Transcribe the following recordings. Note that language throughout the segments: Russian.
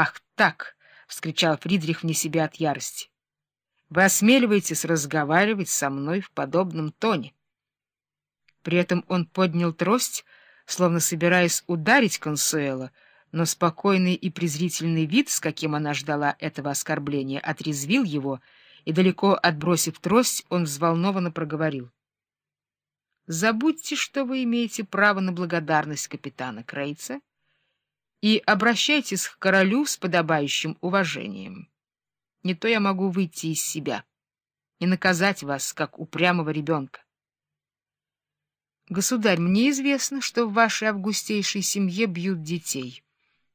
«Ах так!» — вскричал Фридрих вне себя от ярости. «Вы осмеливаетесь разговаривать со мной в подобном тоне». При этом он поднял трость, словно собираясь ударить Консуэла, но спокойный и презрительный вид, с каким она ждала этого оскорбления, отрезвил его, и, далеко отбросив трость, он взволнованно проговорил. «Забудьте, что вы имеете право на благодарность капитана Крейца, и обращайтесь к королю с подобающим уважением. Не то я могу выйти из себя и наказать вас, как упрямого ребенка. Государь, мне известно, что в вашей августейшей семье бьют детей,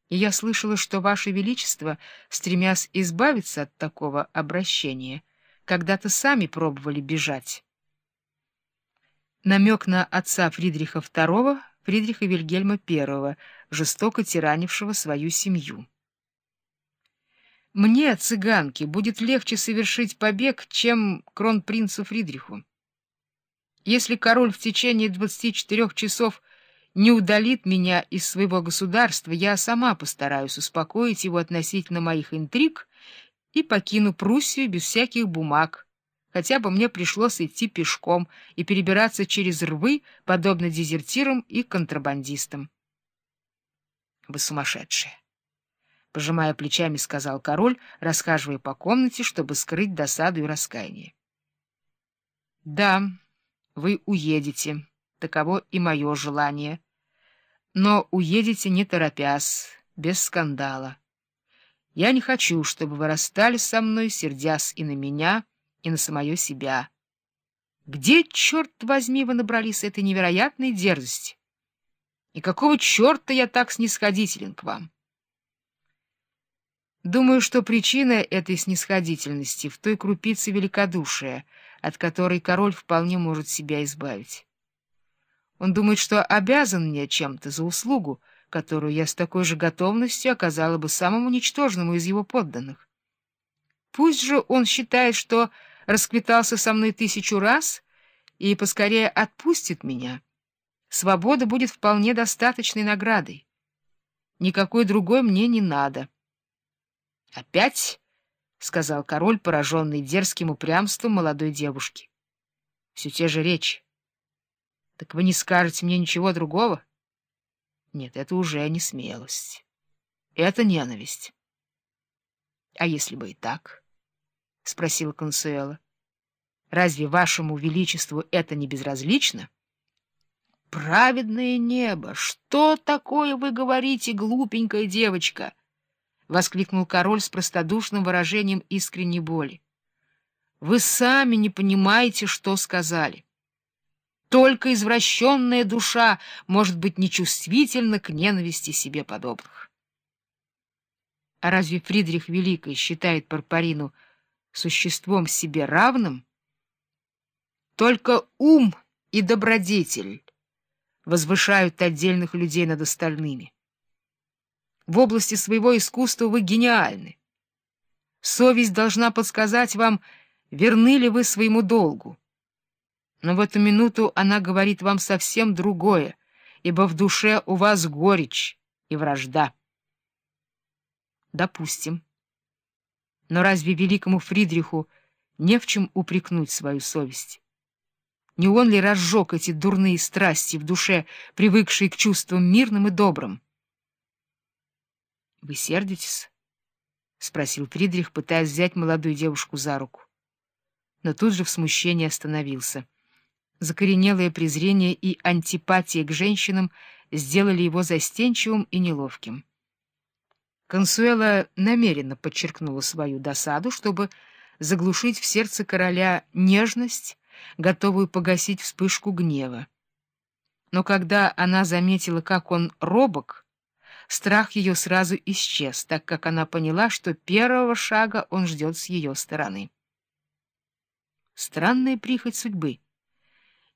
и я слышала, что ваше величество, стремясь избавиться от такого обращения, когда-то сами пробовали бежать. Намек на отца Фридриха II, Фридриха Вильгельма I, жестоко тиранившего свою семью. Мне, цыганке, будет легче совершить побег, чем кронпринцу Фридриху. Если король в течение 24 часов не удалит меня из своего государства, я сама постараюсь успокоить его относительно моих интриг и покину Пруссию без всяких бумаг, хотя бы мне пришлось идти пешком и перебираться через рвы, подобно дезертирам и контрабандистам. — Вы сумасшедшие! — пожимая плечами, сказал король, расхаживая по комнате, чтобы скрыть досаду и раскаяние. — Да, вы уедете, таково и мое желание. Но уедете не торопясь, без скандала. Я не хочу, чтобы вы расстались со мной, сердясь и на меня, и на самое себя. Где, черт возьми, вы набрались этой невероятной дерзости? И какого черта я так снисходителен к вам? Думаю, что причина этой снисходительности в той крупице великодушия, от которой король вполне может себя избавить. Он думает, что обязан мне чем-то за услугу, которую я с такой же готовностью оказала бы самому ничтожному из его подданных. Пусть же он считает, что расквитался со мной тысячу раз и поскорее отпустит меня. Свобода будет вполне достаточной наградой. Никакой другой мне не надо. — Опять? — сказал король, пораженный дерзким упрямством молодой девушки. — Все те же речи. — Так вы не скажете мне ничего другого? — Нет, это уже не смелость. Это ненависть. — А если бы и так? —— спросила Консуэла. — Разве вашему величеству это не безразлично? — Праведное небо! Что такое вы говорите, глупенькая девочка? — воскликнул король с простодушным выражением искренней боли. — Вы сами не понимаете, что сказали. Только извращенная душа может быть нечувствительна к ненависти себе подобных. А разве Фридрих Великий считает Парпарину существом себе равным, только ум и добродетель возвышают отдельных людей над остальными. В области своего искусства вы гениальны. Совесть должна подсказать вам, верны ли вы своему долгу. Но в эту минуту она говорит вам совсем другое, ибо в душе у вас горечь и вражда. Допустим. Но разве великому Фридриху не в чем упрекнуть свою совесть? Не он ли разжег эти дурные страсти в душе, привыкшие к чувствам мирным и добрым? — Вы сердитесь? — спросил Фридрих, пытаясь взять молодую девушку за руку. Но тут же в смущении остановился. Закоренелое презрение и антипатия к женщинам сделали его застенчивым и неловким. Консуэла намеренно подчеркнула свою досаду, чтобы заглушить в сердце короля нежность, готовую погасить вспышку гнева. Но когда она заметила, как он робок, страх ее сразу исчез, так как она поняла, что первого шага он ждет с ее стороны. Странная прихоть судьбы.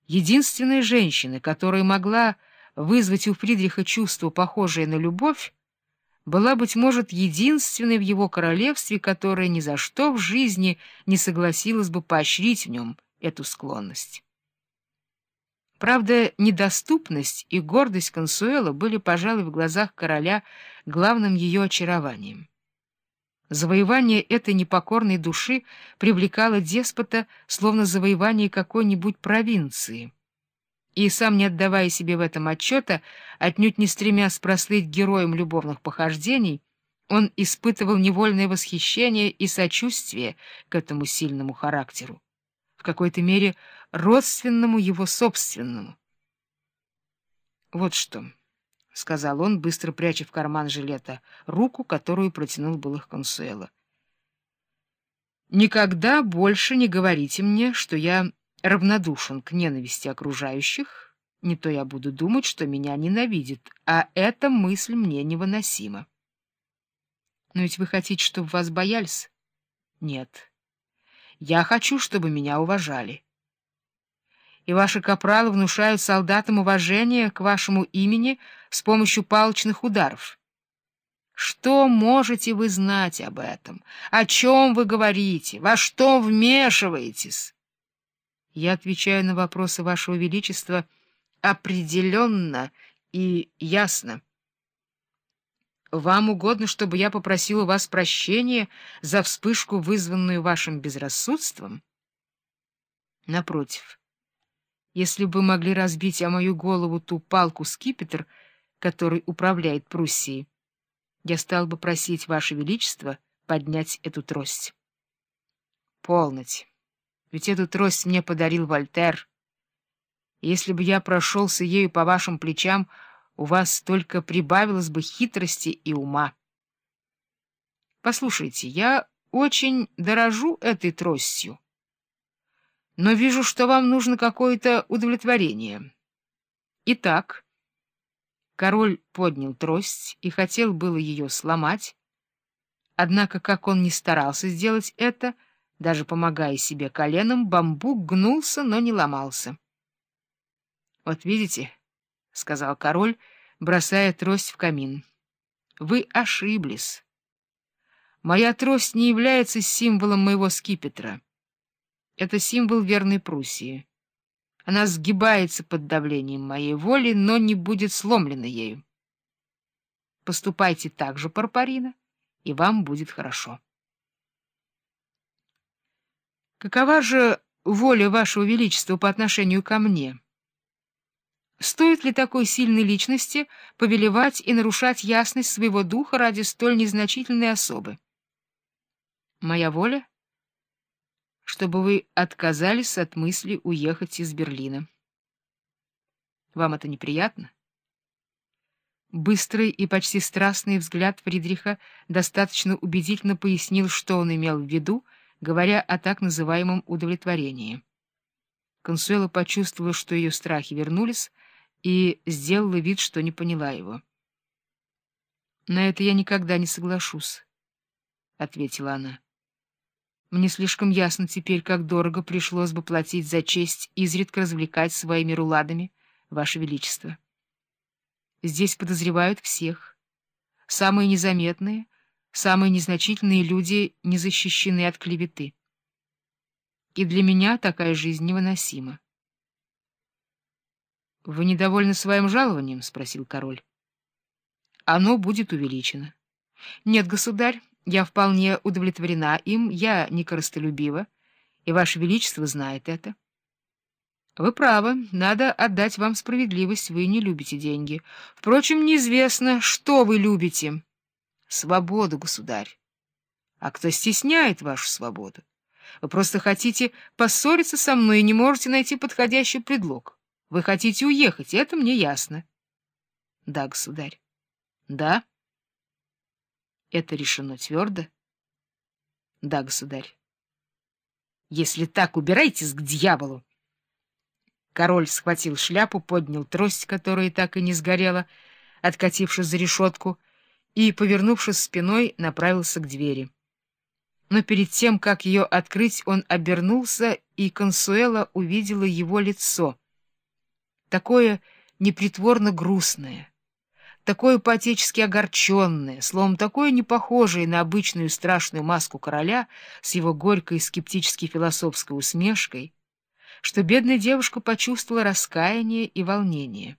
Единственная женщина, которая могла вызвать у Фридриха чувство, похожее на любовь, была, быть может, единственной в его королевстве, которая ни за что в жизни не согласилась бы поощрить в нем эту склонность. Правда, недоступность и гордость Консуэла были, пожалуй, в глазах короля главным ее очарованием. Завоевание этой непокорной души привлекало деспота, словно завоевание какой-нибудь провинции. И сам не отдавая себе в этом отчета, отнюдь не стремясь прослыть героем любовных похождений, он испытывал невольное восхищение и сочувствие к этому сильному характеру, в какой-то мере родственному его собственному. Вот что... — сказал он, быстро пряча в карман жилета руку, которую протянул был их консуэла. «Никогда больше не говорите мне, что я равнодушен к ненависти окружающих, не то я буду думать, что меня ненавидит, а эта мысль мне невыносима. Но ведь вы хотите, чтобы вас боялись? Нет. Я хочу, чтобы меня уважали» и ваши капралы внушают солдатам уважение к вашему имени с помощью палочных ударов. Что можете вы знать об этом? О чем вы говорите? Во что вмешиваетесь? Я отвечаю на вопросы вашего величества определенно и ясно. Вам угодно, чтобы я попросил у вас прощения за вспышку, вызванную вашим безрассудством? Напротив, если бы могли разбить о мою голову ту палку-скипетр, который управляет Пруссией, я стал бы просить Ваше Величество поднять эту трость. Полноте. Ведь эту трость мне подарил Вольтер. Если бы я прошелся ею по вашим плечам, у вас только прибавилось бы хитрости и ума. Послушайте, я очень дорожу этой тростью но вижу, что вам нужно какое-то удовлетворение. Итак, король поднял трость и хотел было ее сломать, однако, как он не старался сделать это, даже помогая себе коленом, бамбук гнулся, но не ломался. — Вот видите, — сказал король, бросая трость в камин, — вы ошиблись. Моя трость не является символом моего скипетра. Это символ верной Пруссии. Она сгибается под давлением моей воли, но не будет сломлена ею. Поступайте так же, Парпарина, и вам будет хорошо. Какова же воля вашего величества по отношению ко мне? Стоит ли такой сильной личности повелевать и нарушать ясность своего духа ради столь незначительной особы? Моя воля — чтобы вы отказались от мысли уехать из Берлина. Вам это неприятно? Быстрый и почти страстный взгляд Фридриха достаточно убедительно пояснил, что он имел в виду, говоря о так называемом удовлетворении. Консуэла почувствовала, что ее страхи вернулись, и сделала вид, что не поняла его. «На это я никогда не соглашусь», — ответила она. Мне слишком ясно теперь, как дорого пришлось бы платить за честь изредка развлекать своими руладами, Ваше Величество. Здесь подозревают всех. Самые незаметные, самые незначительные люди не защищены от клеветы. И для меня такая жизнь невыносима. — Вы недовольны своим жалованием? — спросил король. — Оно будет увеличено. — Нет, государь, я вполне удовлетворена им, я не корыстолюбива, и Ваше Величество знает это. Вы правы, надо отдать вам справедливость, вы не любите деньги. Впрочем, неизвестно, что вы любите. Свободу, государь. А кто стесняет вашу свободу? Вы просто хотите поссориться со мной и не можете найти подходящий предлог. Вы хотите уехать, это мне ясно. Да, государь. Да. Это решено твердо? Да, государь. Если так, убирайтесь к дьяволу. Король схватил шляпу, поднял трость, которая так и не сгорела, откатившись за решетку, и, повернувшись спиной, направился к двери. Но перед тем, как ее открыть, он обернулся, и Консуэла увидела его лицо. Такое непритворно грустное такое по-отечески огорченное, словом, такое непохожее на обычную страшную маску короля с его горькой скептически-философской усмешкой, что бедная девушка почувствовала раскаяние и волнение.